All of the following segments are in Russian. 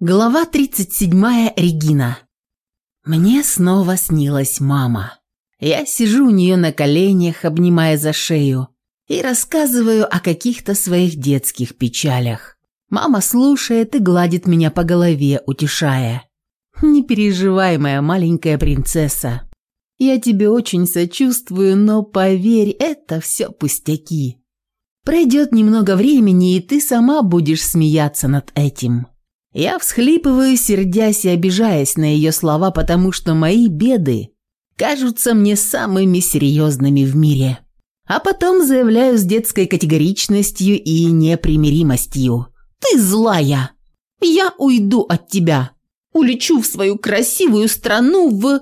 Глава 37. Регина. Мне снова снилась мама. Я сижу у нее на коленях, обнимая за шею, и рассказываю о каких-то своих детских печалях. Мама слушает и гладит меня по голове, утешая. «Не переживай, моя маленькая принцесса. Я тебе очень сочувствую, но поверь, это все пустяки. Пройдет немного времени, и ты сама будешь смеяться над этим». Я всхлипываю, сердясь и обижаясь на ее слова, потому что мои беды кажутся мне самыми серьезными в мире. А потом заявляю с детской категоричностью и непримиримостью. «Ты злая! Я уйду от тебя! Улечу в свою красивую страну в...»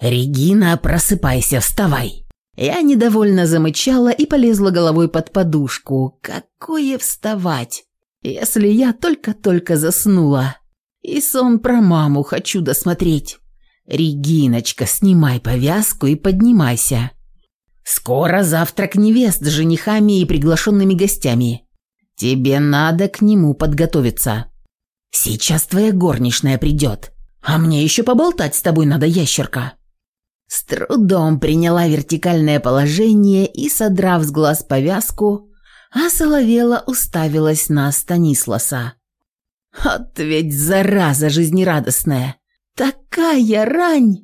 «Регина, просыпайся, вставай!» Я недовольно замычала и полезла головой под подушку. «Какое вставать!» если я только-только заснула. И сон про маму хочу досмотреть. Региночка, снимай повязку и поднимайся. Скоро завтрак невест с женихами и приглашенными гостями. Тебе надо к нему подготовиться. Сейчас твоя горничная придет. А мне еще поболтать с тобой надо, ящерка». С трудом приняла вертикальное положение и, содрав с глаз повязку, а соловела уставилась на Станисласа. «От ведь зараза жизнерадостная! Такая рань!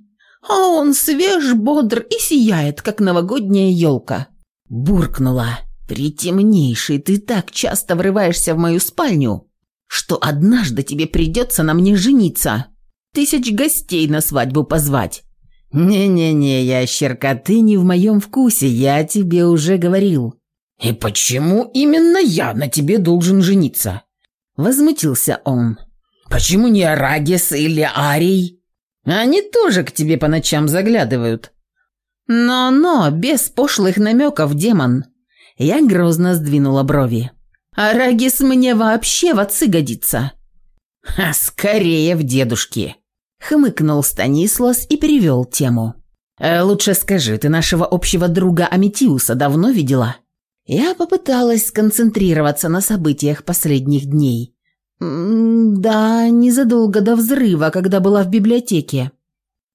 А он свеж, бодр и сияет, как новогодняя елка!» Буркнула. «Притемнейший, ты так часто врываешься в мою спальню, что однажды тебе придется на мне жениться, тысяч гостей на свадьбу позвать». «Не-не-не, ящерка, ты не в моем вкусе, я тебе уже говорил. «И почему именно я на тебе должен жениться?» Возмутился он. «Почему не Арагис или Арий? Они тоже к тебе по ночам заглядывают». «Но-но, без пошлых намеков, демон!» Я грозно сдвинула брови. «Арагис мне вообще в отцы годится!» «А скорее в дедушке!» Хмыкнул Станислас и перевел тему. «Э, «Лучше скажи, ты нашего общего друга Аметиуса давно видела?» Я попыталась сконцентрироваться на событиях последних дней. «Да, незадолго до взрыва, когда была в библиотеке».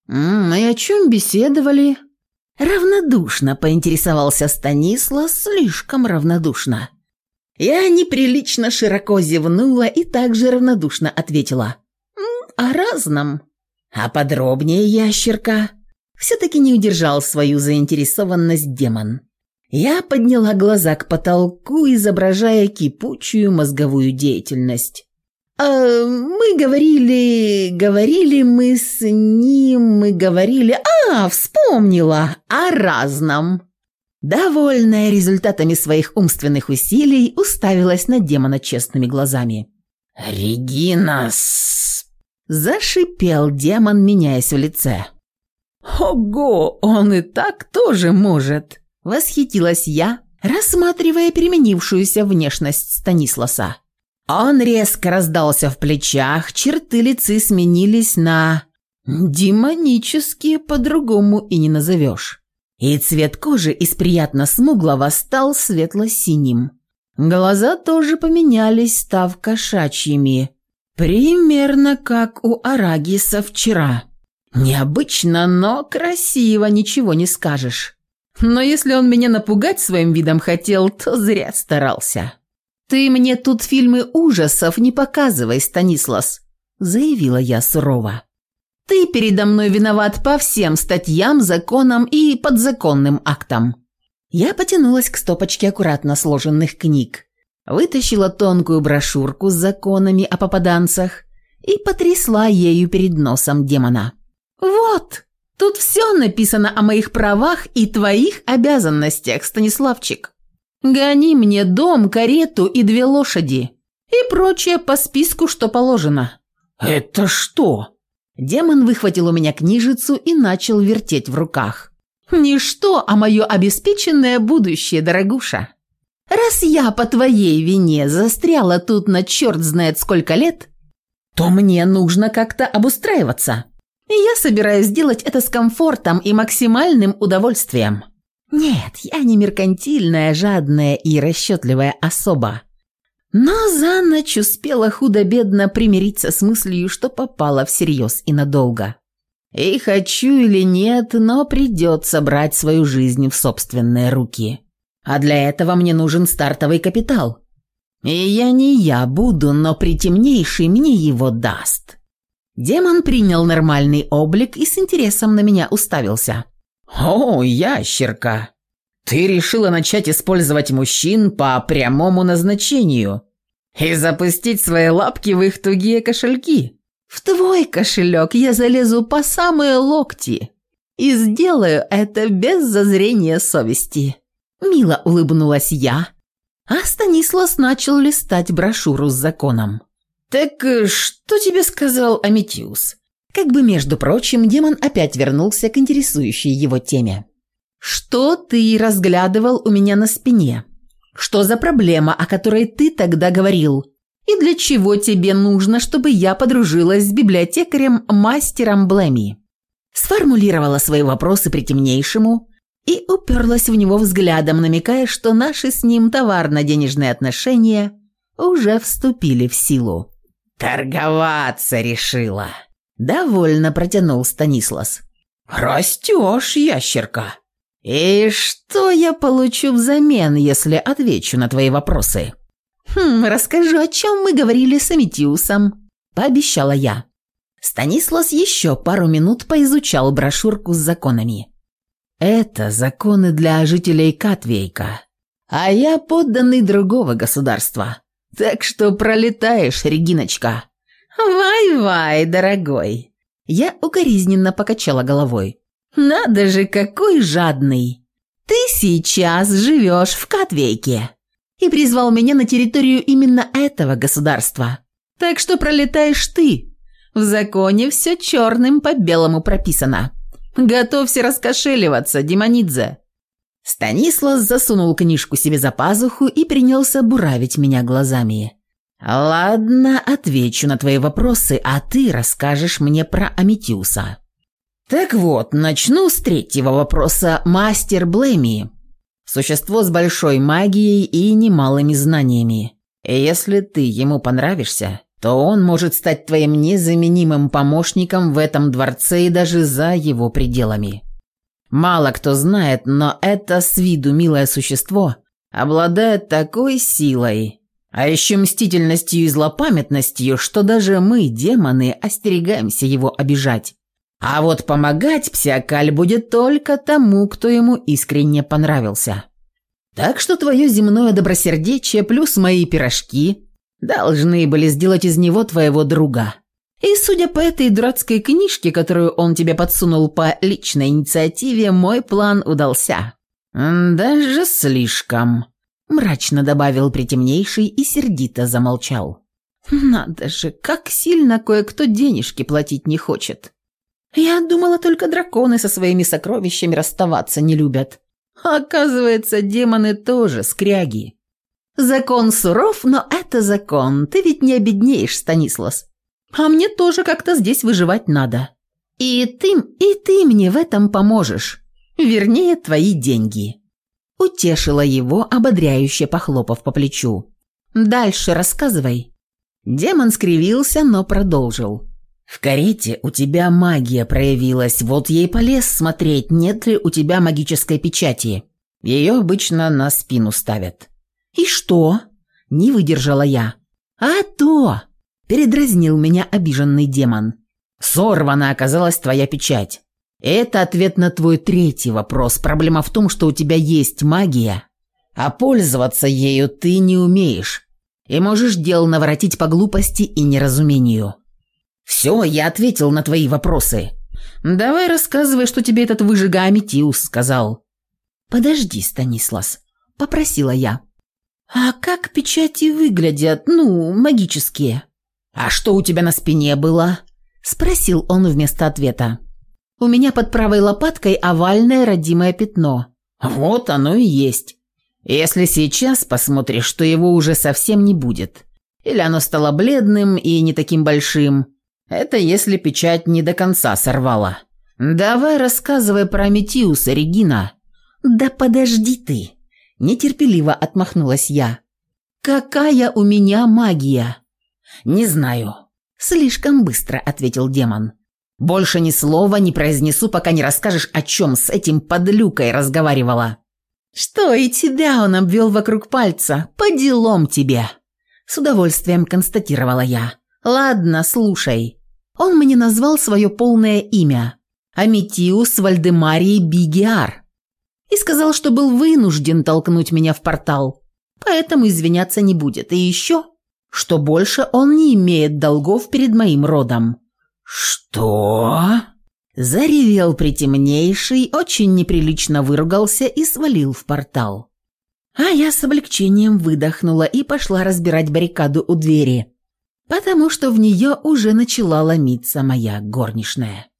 «И о чем беседовали?» Равнодушно поинтересовался Станислав, слишком равнодушно. Я неприлично широко зевнула и также равнодушно ответила. «О разном». «А подробнее, ящерка?» Все-таки не удержал свою заинтересованность демон. Я подняла глаза к потолку, изображая кипучую мозговую деятельность. «А мы говорили... говорили мы с ним, мы говорили... А, вспомнила! О разном!» Довольная результатами своих умственных усилий, уставилась на демона честными глазами. «Регинас!» – зашипел демон, меняясь в лице. «Ого, он и так тоже может!» – восхитилась я, рассматривая переменившуюся внешность Станисласа. Он резко раздался в плечах, черты лица сменились на... Демонические по-другому и не назовешь. И цвет кожи из приятно смуглого стал светло-синим. Глаза тоже поменялись, став кошачьими. Примерно как у Арагиса вчера. Необычно, но красиво, ничего не скажешь. Но если он меня напугать своим видом хотел, то зря старался. «Ты мне тут фильмы ужасов не показывай, Станислас», – заявила я сурово. «Ты передо мной виноват по всем статьям, законам и подзаконным актам». Я потянулась к стопочке аккуратно сложенных книг, вытащила тонкую брошюрку с законами о попаданцах и потрясла ею перед носом демона. «Вот!» Тут все написано о моих правах и твоих обязанностях, Станиславчик. Гони мне дом, карету и две лошади. И прочее по списку, что положено». «Это что?» Демон выхватил у меня книжицу и начал вертеть в руках. «Ничто, а мое обеспеченное будущее, дорогуша. Раз я по твоей вине застряла тут на черт знает сколько лет, то мне нужно как-то обустраиваться я собираюсь сделать это с комфортом и максимальным удовольствием. Нет, я не меркантильная, жадная и расчетливая особа. Но за ночь успела худо-бедно примириться с мыслью, что попала всерьез и надолго. И хочу или нет, но придется брать свою жизнь в собственные руки. А для этого мне нужен стартовый капитал. И я не я буду, но притемнейший мне его даст. Демон принял нормальный облик и с интересом на меня уставился. «О, ящерка! Ты решила начать использовать мужчин по прямому назначению и запустить свои лапки в их тугие кошельки. В твой кошелек я залезу по самые локти и сделаю это без зазрения совести». Мило улыбнулась я, а Станислав начал листать брошюру с законом. «Так э, что тебе сказал Аметиус?» Как бы, между прочим, демон опять вернулся к интересующей его теме. «Что ты разглядывал у меня на спине? Что за проблема, о которой ты тогда говорил? И для чего тебе нужно, чтобы я подружилась с библиотекарем-мастером Блэми?» Сформулировала свои вопросы при темнейшему и уперлась в него взглядом, намекая, что наши с ним товарно-денежные отношения уже вступили в силу. «Торговаться решила!» — довольно протянул Станислас. «Растешь, ящерка!» «И что я получу взамен, если отвечу на твои вопросы?» «Хм, расскажу, о чем мы говорили с Аметиусом», – пообещала я. Станислас еще пару минут поизучал брошюрку с законами. «Это законы для жителей Катвейка, а я подданный другого государства так что пролетаешь, Региночка». «Вай-вай, дорогой!» Я укоризненно покачала головой. «Надо же, какой жадный! Ты сейчас живешь в Катвейке!» И призвал меня на территорию именно этого государства. «Так что пролетаешь ты!» В законе все черным по белому прописано. «Готовься раскошеливаться, Демонидзе!» Станислав засунул книжку себе за пазуху и принялся буравить меня глазами. «Ладно, отвечу на твои вопросы, а ты расскажешь мне про Аметиуса». Так вот, начну с третьего вопроса. Мастер Блэми. Существо с большой магией и немалыми знаниями. Если ты ему понравишься, то он может стать твоим незаменимым помощником в этом дворце и даже за его пределами. Мало кто знает, но это с виду милое существо обладает такой силой, а еще мстительностью и злопамятностью, что даже мы, демоны, остерегаемся его обижать. А вот помогать псиакаль будет только тому, кто ему искренне понравился. Так что твое земное добросердечие плюс мои пирожки должны были сделать из него твоего друга. И, судя по этой дурацкой книжке, которую он тебе подсунул по личной инициативе, мой план удался». «Даже слишком», — мрачно добавил притемнейший и сердито замолчал. «Надо же, как сильно кое-кто денежки платить не хочет. Я думала, только драконы со своими сокровищами расставаться не любят. А оказывается, демоны тоже скряги. Закон суров, но это закон. Ты ведь не обеднеешь, Станислав. А мне тоже как-то здесь выживать надо. И ты, и ты мне в этом поможешь. Вернее, твои деньги». Утешила его, ободряюще похлопав по плечу. «Дальше рассказывай». Демон скривился, но продолжил. «В карете у тебя магия проявилась, вот ей полез смотреть, нет ли у тебя магической печати. Ее обычно на спину ставят». «И что?» – не выдержала я. «А то!» Передразнил меня обиженный демон. «Сорвана оказалась твоя печать. Это ответ на твой третий вопрос. Проблема в том, что у тебя есть магия, а пользоваться ею ты не умеешь. И можешь дел наворотить по глупости и неразумению». «Все, я ответил на твои вопросы. Давай рассказывай, что тебе этот выжига Аметиус сказал». «Подожди, Станислас», — попросила я. «А как печати выглядят, ну, магические?» «А что у тебя на спине было?» – спросил он вместо ответа. «У меня под правой лопаткой овальное родимое пятно». «Вот оно и есть. Если сейчас посмотришь, что его уже совсем не будет. Или оно стало бледным и не таким большим. Это если печать не до конца сорвала. Давай рассказывай про Метиуса, Регина». «Да подожди ты!» – нетерпеливо отмахнулась я. «Какая у меня магия!» «Не знаю». «Слишком быстро», — ответил демон. «Больше ни слова не произнесу, пока не расскажешь, о чем с этим подлюкой разговаривала». «Что, и тебя он обвел вокруг пальца? По делом тебе!» С удовольствием констатировала я. «Ладно, слушай. Он мне назвал свое полное имя. Аметиус Вальдемарий Бигиар. И сказал, что был вынужден толкнуть меня в портал. Поэтому извиняться не будет. И еще что больше он не имеет долгов перед моим родом». «Что?» Заревел притемнейший, очень неприлично выругался и свалил в портал. А я с облегчением выдохнула и пошла разбирать баррикаду у двери, потому что в нее уже начала ломиться моя горничная.